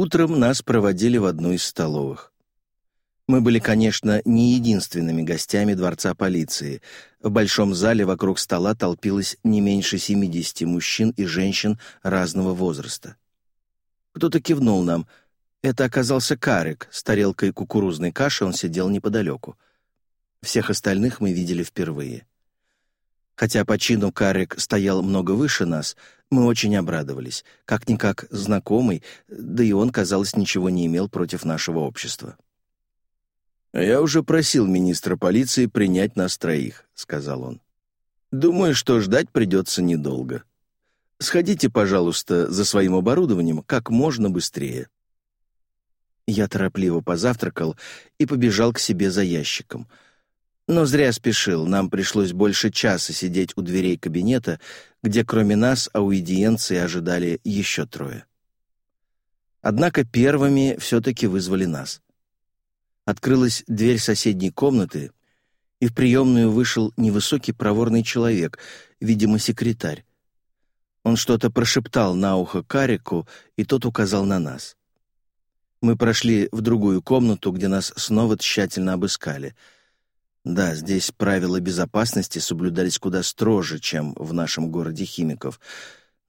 Утром нас проводили в одну из столовых. Мы были, конечно, не единственными гостями Дворца полиции. В большом зале вокруг стола толпилось не меньше 70 мужчин и женщин разного возраста. Кто-то кивнул нам. Это оказался Карик. С тарелкой кукурузной каши он сидел неподалеку. Всех остальных мы видели впервые. Хотя по чину Карик стоял много выше нас, мы очень обрадовались. Как-никак знакомый, да и он, казалось, ничего не имел против нашего общества. «Я уже просил министра полиции принять нас троих», — сказал он. «Думаю, что ждать придется недолго. Сходите, пожалуйста, за своим оборудованием как можно быстрее». Я торопливо позавтракал и побежал к себе за ящиком — но зря спешил, нам пришлось больше часа сидеть у дверей кабинета, где кроме нас ауэдиенции ожидали еще трое. Однако первыми все-таки вызвали нас. Открылась дверь соседней комнаты, и в приемную вышел невысокий проворный человек, видимо, секретарь. Он что-то прошептал на ухо Карику, и тот указал на нас. Мы прошли в другую комнату, где нас снова тщательно обыскали — да, здесь правила безопасности соблюдались куда строже, чем в нашем городе химиков.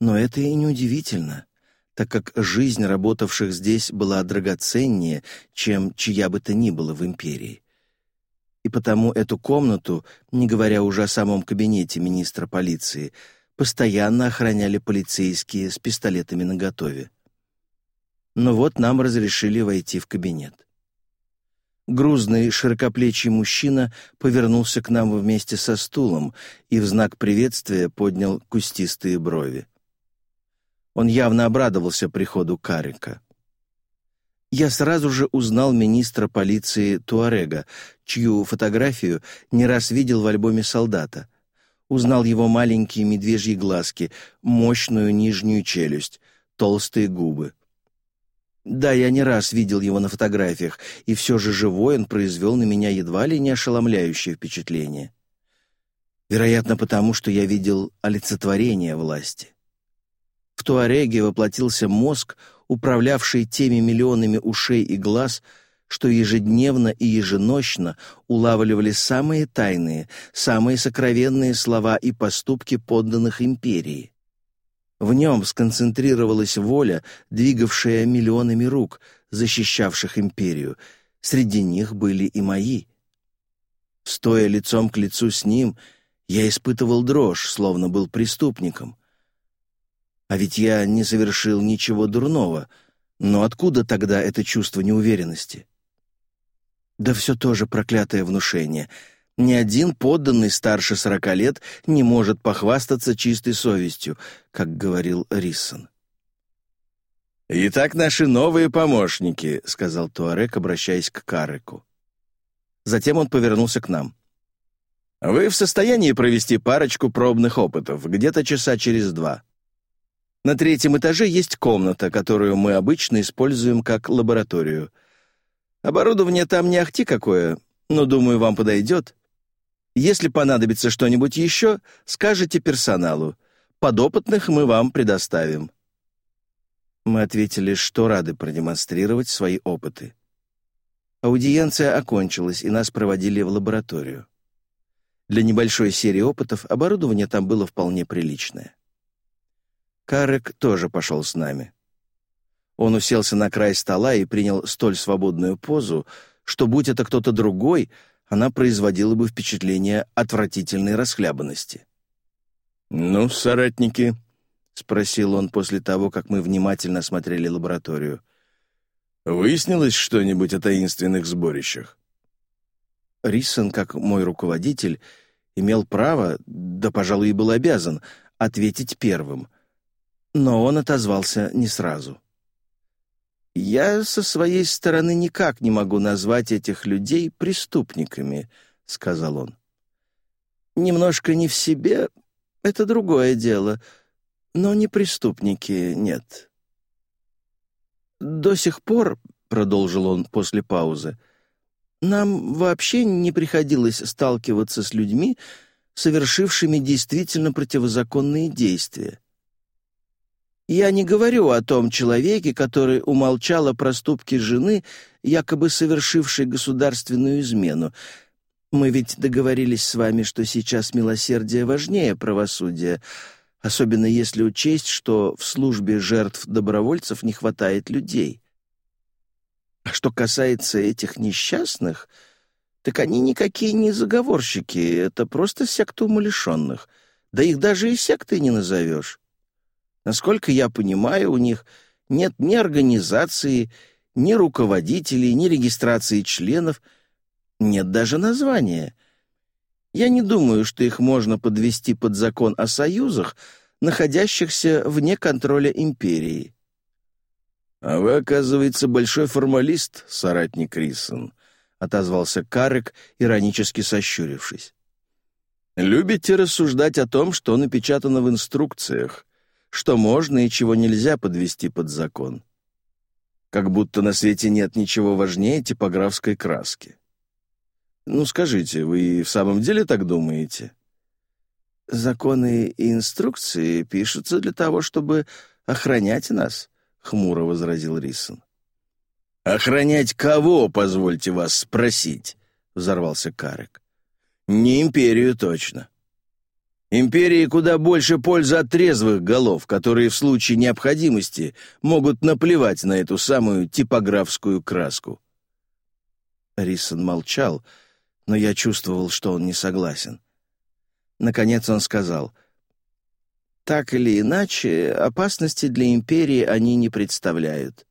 Но это и неудивительно, так как жизнь работавших здесь была драгоценнее, чем чья бы то ни было в империи. И потому эту комнату, не говоря уже о самом кабинете министра полиции, постоянно охраняли полицейские с пистолетами наготове. Но вот нам разрешили войти в кабинет. Грузный, широкоплечий мужчина повернулся к нам вместе со стулом и в знак приветствия поднял кустистые брови. Он явно обрадовался приходу Карика. Я сразу же узнал министра полиции Туарега, чью фотографию не раз видел в альбоме солдата. Узнал его маленькие медвежьи глазки, мощную нижнюю челюсть, толстые губы. Да, я не раз видел его на фотографиях, и все же живой он произвел на меня едва ли не ошеломляющее впечатление. Вероятно, потому что я видел олицетворение власти. В Туареге воплотился мозг, управлявший теми миллионами ушей и глаз, что ежедневно и еженощно улавливали самые тайные, самые сокровенные слова и поступки подданных империи. В нем сконцентрировалась воля, двигавшая миллионами рук, защищавших империю. Среди них были и мои. Стоя лицом к лицу с ним, я испытывал дрожь, словно был преступником. А ведь я не совершил ничего дурного, но откуда тогда это чувство неуверенности? Да все тоже проклятое внушение — ни один подданный старше сорока лет не может похвастаться чистой совестью, как говорил Риссон. «Итак, наши новые помощники», — сказал Туарек, обращаясь к Кареку. Затем он повернулся к нам. «Вы в состоянии провести парочку пробных опытов, где-то часа через два. На третьем этаже есть комната, которую мы обычно используем как лабораторию. Оборудование там не ахти какое, но, думаю, вам подойдет. Если понадобится что-нибудь еще, скажите персоналу. Подопытных мы вам предоставим». Мы ответили, что рады продемонстрировать свои опыты. Аудиенция окончилась, и нас проводили в лабораторию. Для небольшой серии опытов оборудование там было вполне приличное. Карек тоже пошел с нами. Он уселся на край стола и принял столь свободную позу, что, будь это кто-то другой, она производила бы впечатление отвратительной расхлябанности. «Ну, соратники», — спросил он после того, как мы внимательно осмотрели лабораторию, «выяснилось что-нибудь о таинственных сборищах?» Рисон, как мой руководитель, имел право, да, пожалуй, и был обязан, ответить первым. Но он отозвался не сразу. «Я со своей стороны никак не могу назвать этих людей преступниками», — сказал он. «Немножко не в себе — это другое дело, но не преступники, нет». «До сих пор», — продолжил он после паузы, «нам вообще не приходилось сталкиваться с людьми, совершившими действительно противозаконные действия. Я не говорю о том человеке, который умолчал о проступке жены, якобы совершившей государственную измену. Мы ведь договорились с вами, что сейчас милосердие важнее правосудия, особенно если учесть, что в службе жертв добровольцев не хватает людей. А что касается этих несчастных, так они никакие не заговорщики, это просто секта умалишенных. Да их даже и сектой не назовешь. Насколько я понимаю, у них нет ни организации, ни руководителей, ни регистрации членов, нет даже названия. Я не думаю, что их можно подвести под закон о союзах, находящихся вне контроля империи. «А вы, оказывается, большой формалист, соратник Рисон», — отозвался Карек, иронически сощурившись. «Любите рассуждать о том, что напечатано в инструкциях, что можно и чего нельзя подвести под закон. Как будто на свете нет ничего важнее типографской краски. Ну, скажите, вы в самом деле так думаете? Законы и инструкции пишутся для того, чтобы охранять нас, хмуро возразил Рисон. Охранять кого, позвольте вас спросить? взорвался Карек. Не империю точно. Империи куда больше пользы от трезвых голов, которые в случае необходимости могут наплевать на эту самую типографскую краску. Рисон молчал, но я чувствовал, что он не согласен. Наконец он сказал, «Так или иначе, опасности для Империи они не представляют.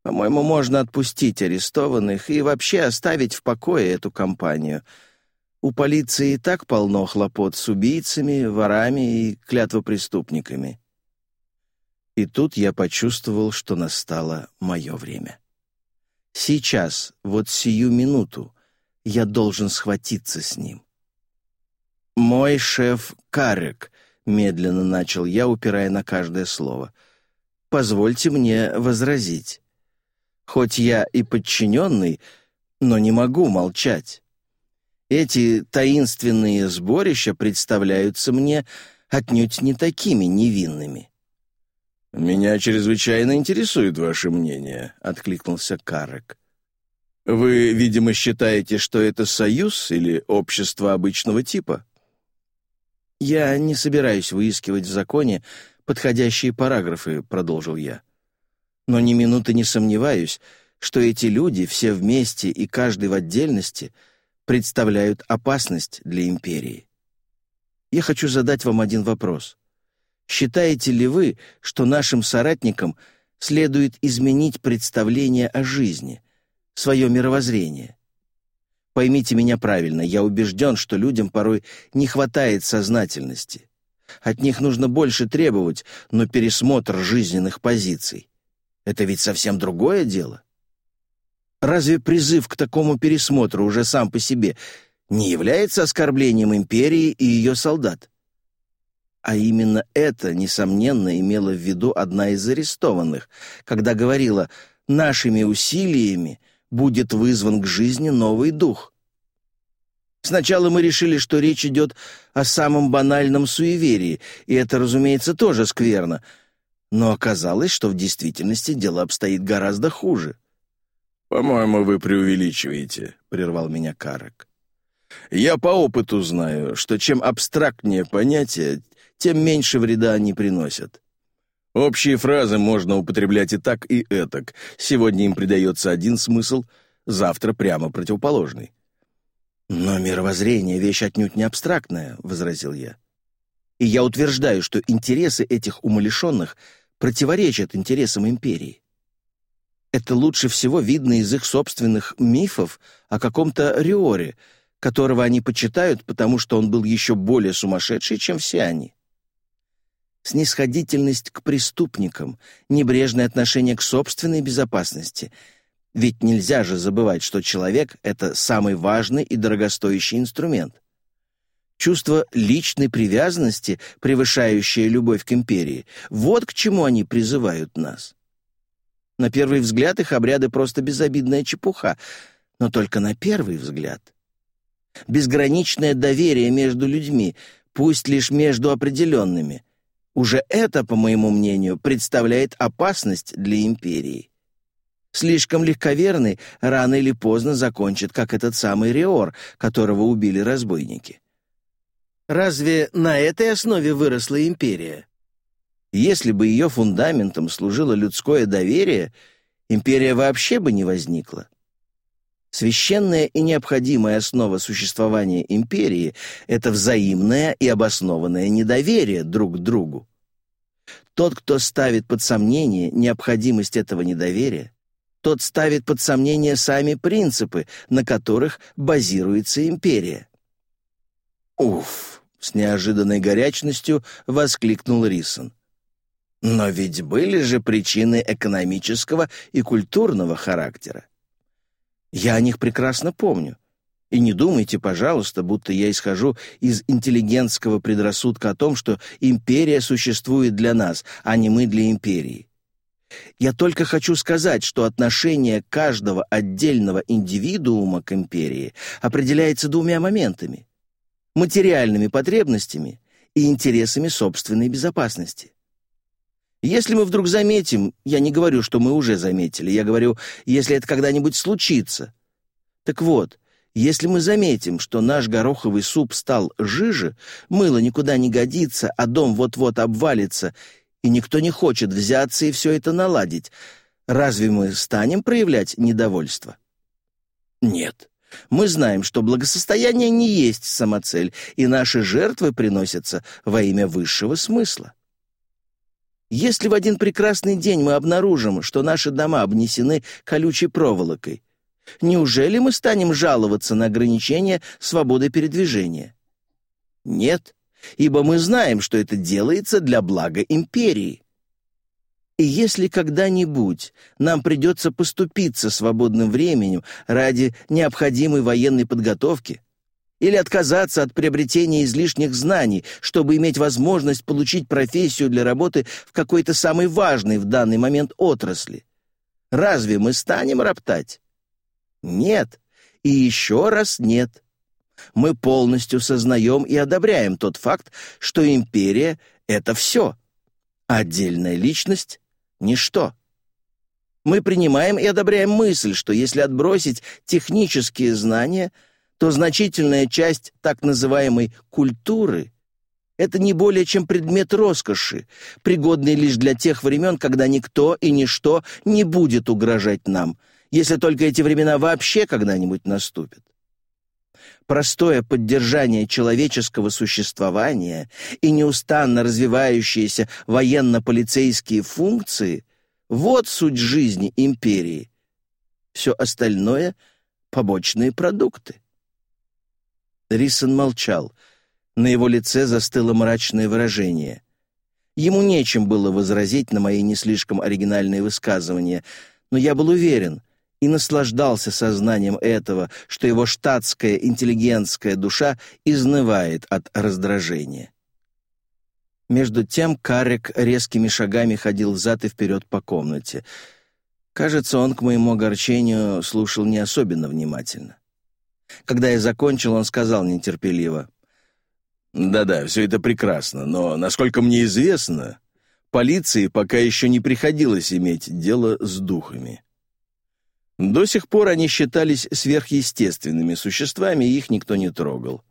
По-моему, можно отпустить арестованных и вообще оставить в покое эту компанию». У полиции и так полно хлопот с убийцами, ворами и клятвопреступниками. И тут я почувствовал, что настало мое время. Сейчас, вот сию минуту, я должен схватиться с ним. «Мой шеф Карек», — медленно начал я, упирая на каждое слово, — «позвольте мне возразить. Хоть я и подчиненный, но не могу молчать. Эти таинственные сборища представляются мне отнюдь не такими невинными. «Меня чрезвычайно интересует ваше мнение», — откликнулся Карек. «Вы, видимо, считаете, что это союз или общество обычного типа?» «Я не собираюсь выискивать в законе подходящие параграфы», — продолжил я. «Но ни минуты не сомневаюсь, что эти люди все вместе и каждый в отдельности — представляют опасность для империи. Я хочу задать вам один вопрос. Считаете ли вы, что нашим соратникам следует изменить представление о жизни, свое мировоззрение? Поймите меня правильно, я убежден, что людям порой не хватает сознательности. От них нужно больше требовать, но пересмотр жизненных позиций — это ведь совсем другое дело. — Разве призыв к такому пересмотру уже сам по себе не является оскорблением империи и ее солдат? А именно это, несомненно, имела в виду одна из арестованных, когда говорила «нашими усилиями будет вызван к жизни новый дух». Сначала мы решили, что речь идет о самом банальном суеверии, и это, разумеется, тоже скверно, но оказалось, что в действительности дело обстоит гораздо хуже. «По-моему, вы преувеличиваете», — прервал меня Карак. «Я по опыту знаю, что чем абстрактнее понятие, тем меньше вреда они приносят. Общие фразы можно употреблять и так, и этак. Сегодня им придается один смысл, завтра прямо противоположный». «Но мировоззрение — вещь отнюдь не абстрактная», — возразил я. «И я утверждаю, что интересы этих умалишенных противоречат интересам империи. Это лучше всего видно из их собственных мифов о каком-то Риоре, которого они почитают, потому что он был еще более сумасшедший, чем все они. Снисходительность к преступникам, небрежное отношение к собственной безопасности. Ведь нельзя же забывать, что человек — это самый важный и дорогостоящий инструмент. Чувство личной привязанности, превышающее любовь к империи, вот к чему они призывают нас. На первый взгляд их обряды просто безобидная чепуха, но только на первый взгляд. Безграничное доверие между людьми, пусть лишь между определенными. Уже это, по моему мнению, представляет опасность для империи. Слишком легковерный рано или поздно закончит, как этот самый Риор, которого убили разбойники. Разве на этой основе выросла империя? И если бы ее фундаментом служило людское доверие, империя вообще бы не возникла. Священная и необходимая основа существования империи — это взаимное и обоснованное недоверие друг к другу. Тот, кто ставит под сомнение необходимость этого недоверия, тот ставит под сомнение сами принципы, на которых базируется империя. «Уф!» — с неожиданной горячностью воскликнул Рисон. Но ведь были же причины экономического и культурного характера. Я о них прекрасно помню. И не думайте, пожалуйста, будто я исхожу из интеллигентского предрассудка о том, что империя существует для нас, а не мы для империи. Я только хочу сказать, что отношение каждого отдельного индивидуума к империи определяется двумя моментами — материальными потребностями и интересами собственной безопасности. Если мы вдруг заметим, я не говорю, что мы уже заметили, я говорю, если это когда-нибудь случится. Так вот, если мы заметим, что наш гороховый суп стал жиже, мыло никуда не годится, а дом вот-вот обвалится, и никто не хочет взяться и все это наладить, разве мы станем проявлять недовольство? Нет. Мы знаем, что благосостояние не есть самоцель, и наши жертвы приносятся во имя высшего смысла. Если в один прекрасный день мы обнаружим, что наши дома обнесены колючей проволокой, неужели мы станем жаловаться на ограничение свободы передвижения? Нет, ибо мы знаем, что это делается для блага империи. И если когда-нибудь нам придется поступиться свободным временем ради необходимой военной подготовки, или отказаться от приобретения излишних знаний, чтобы иметь возможность получить профессию для работы в какой-то самой важной в данный момент отрасли. Разве мы станем роптать? Нет. И еще раз нет. Мы полностью сознаем и одобряем тот факт, что империя — это все. Отдельная личность — ничто. Мы принимаем и одобряем мысль, что если отбросить технические знания — то значительная часть так называемой «культуры» — это не более чем предмет роскоши, пригодный лишь для тех времен, когда никто и ничто не будет угрожать нам, если только эти времена вообще когда-нибудь наступят простое поддержание человеческого существования и неустанно развивающиеся военно-полицейские функции — вот суть жизни империи. Все остальное — побочные продукты. Рисон молчал. На его лице застыло мрачное выражение. Ему нечем было возразить на мои не слишком оригинальные высказывания, но я был уверен и наслаждался сознанием этого, что его штатская интеллигентская душа изнывает от раздражения. Между тем Карик резкими шагами ходил взад и вперед по комнате. Кажется, он, к моему огорчению, слушал не особенно внимательно. Когда я закончил, он сказал нетерпеливо. «Да-да, все это прекрасно, но, насколько мне известно, полиции пока еще не приходилось иметь дело с духами. До сих пор они считались сверхъестественными существами, и их никто не трогал.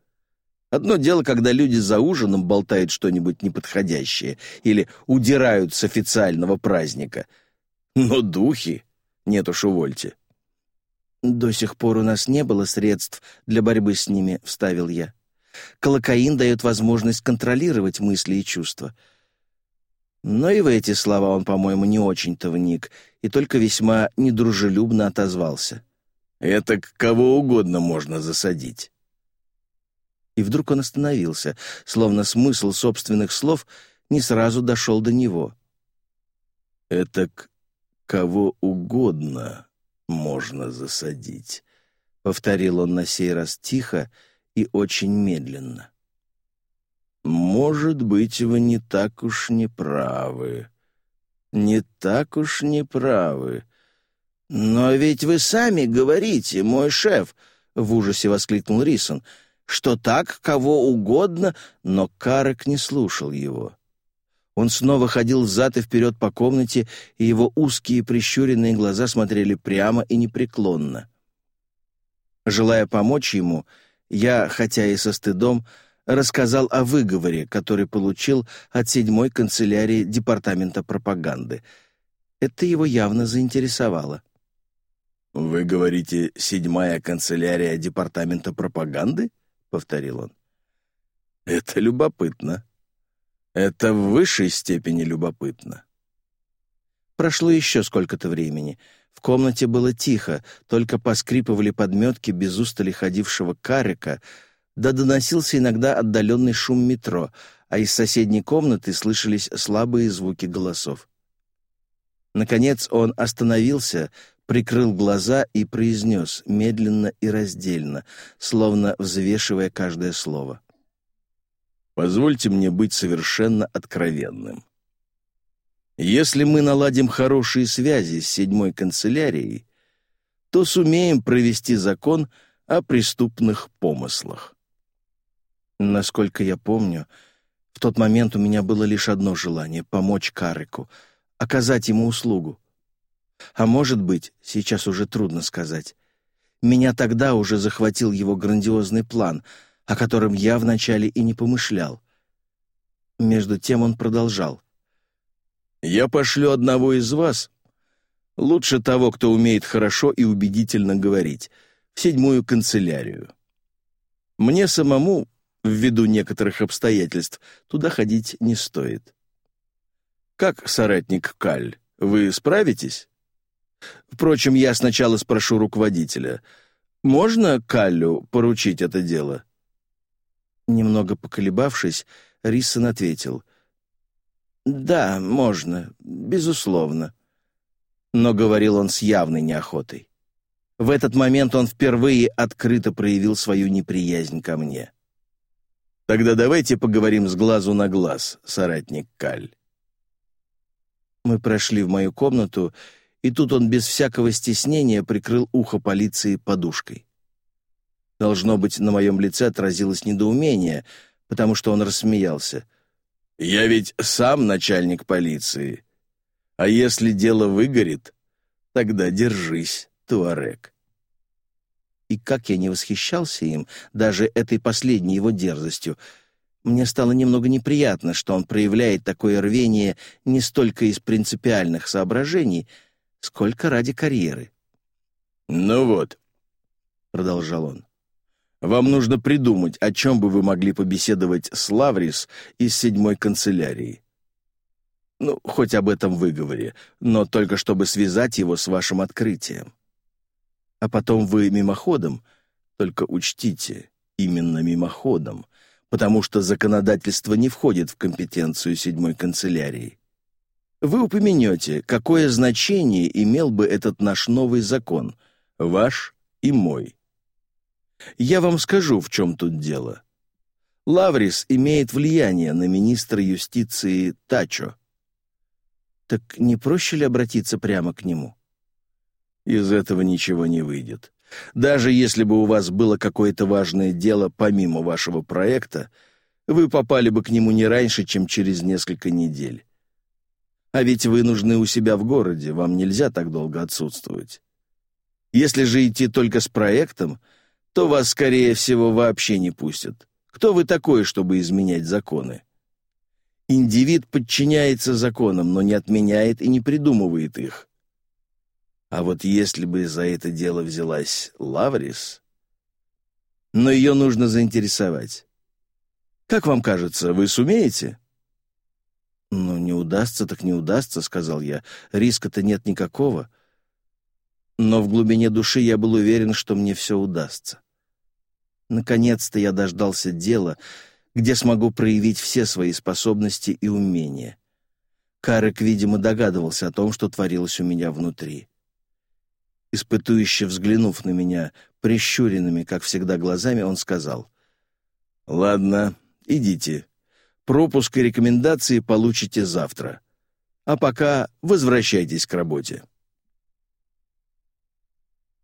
Одно дело, когда люди за ужином болтают что-нибудь неподходящее или удирают с официального праздника. Но духи? Нет уж, увольте. До сих пор у нас не было средств для борьбы с ними, вставил я. Колокаин дает возможность контролировать мысли и чувства. Но и в эти слова он, по-моему, не очень-то вник и только весьма недружелюбно отозвался. «Это кого угодно можно засадить». И вдруг он остановился, словно смысл собственных слов не сразу дошел до него. «Это кого угодно», можно засадить», — повторил он на сей раз тихо и очень медленно. «Может быть, вы не так уж не правы. Не так уж не правы. Но ведь вы сами говорите, мой шеф», — в ужасе воскликнул Рисон, — что так кого угодно, но Карек не слушал его. Он снова ходил взад и вперед по комнате, и его узкие прищуренные глаза смотрели прямо и непреклонно. Желая помочь ему, я, хотя и со стыдом, рассказал о выговоре, который получил от седьмой канцелярии Департамента пропаганды. Это его явно заинтересовало. «Вы говорите, седьмая канцелярия Департамента пропаганды?» — повторил он. «Это любопытно». Это в высшей степени любопытно. Прошло еще сколько-то времени. В комнате было тихо, только поскрипывали подметки без устали ходившего карика, да доносился иногда отдаленный шум метро, а из соседней комнаты слышались слабые звуки голосов. Наконец он остановился, прикрыл глаза и произнес медленно и раздельно, словно взвешивая каждое слово. Позвольте мне быть совершенно откровенным. Если мы наладим хорошие связи с седьмой канцелярией, то сумеем провести закон о преступных помыслах. Насколько я помню, в тот момент у меня было лишь одно желание — помочь Карыку, оказать ему услугу. А может быть, сейчас уже трудно сказать. Меня тогда уже захватил его грандиозный план — о котором я вначале и не помышлял. Между тем он продолжал. «Я пошлю одного из вас, лучше того, кто умеет хорошо и убедительно говорить, в седьмую канцелярию. Мне самому, ввиду некоторых обстоятельств, туда ходить не стоит». «Как, соратник Каль, вы справитесь?» Впрочем, я сначала спрошу руководителя. «Можно Каллю поручить это дело?» Немного поколебавшись, Рисон ответил. «Да, можно, безусловно». Но говорил он с явной неохотой. В этот момент он впервые открыто проявил свою неприязнь ко мне. «Тогда давайте поговорим с глазу на глаз, соратник Каль». Мы прошли в мою комнату, и тут он без всякого стеснения прикрыл ухо полиции подушкой. Должно быть, на моем лице отразилось недоумение, потому что он рассмеялся. «Я ведь сам начальник полиции. А если дело выгорит, тогда держись, Туарек». И как я не восхищался им, даже этой последней его дерзостью, мне стало немного неприятно, что он проявляет такое рвение не столько из принципиальных соображений, сколько ради карьеры. «Ну вот», — продолжал он, — вам нужно придумать, о чем бы вы могли побеседовать с Лаврис из седьмой канцелярии. Ну, хоть об этом выговоре, но только чтобы связать его с вашим открытием. А потом вы мимоходом, только учтите, именно мимоходом, потому что законодательство не входит в компетенцию седьмой канцелярии. Вы упомянете, какое значение имел бы этот наш новый закон, ваш и мой, я вам скажу, в чем тут дело. Лаврис имеет влияние на министра юстиции Тачо. Так не проще ли обратиться прямо к нему? Из этого ничего не выйдет. Даже если бы у вас было какое-то важное дело помимо вашего проекта, вы попали бы к нему не раньше, чем через несколько недель. А ведь вы нужны у себя в городе, вам нельзя так долго отсутствовать. Если же идти только с проектом — то вас, скорее всего, вообще не пустят. Кто вы такой, чтобы изменять законы? Индивид подчиняется законам, но не отменяет и не придумывает их. А вот если бы за это дело взялась Лаврис... Но ее нужно заинтересовать. Как вам кажется, вы сумеете? «Ну, не удастся, так не удастся», — сказал я. «Риска-то нет никакого но в глубине души я был уверен, что мне все удастся. Наконец-то я дождался дела, где смогу проявить все свои способности и умения. Карек, видимо, догадывался о том, что творилось у меня внутри. Испытующе взглянув на меня, прищуренными, как всегда, глазами, он сказал, «Ладно, идите. Пропуск и рекомендации получите завтра. А пока возвращайтесь к работе».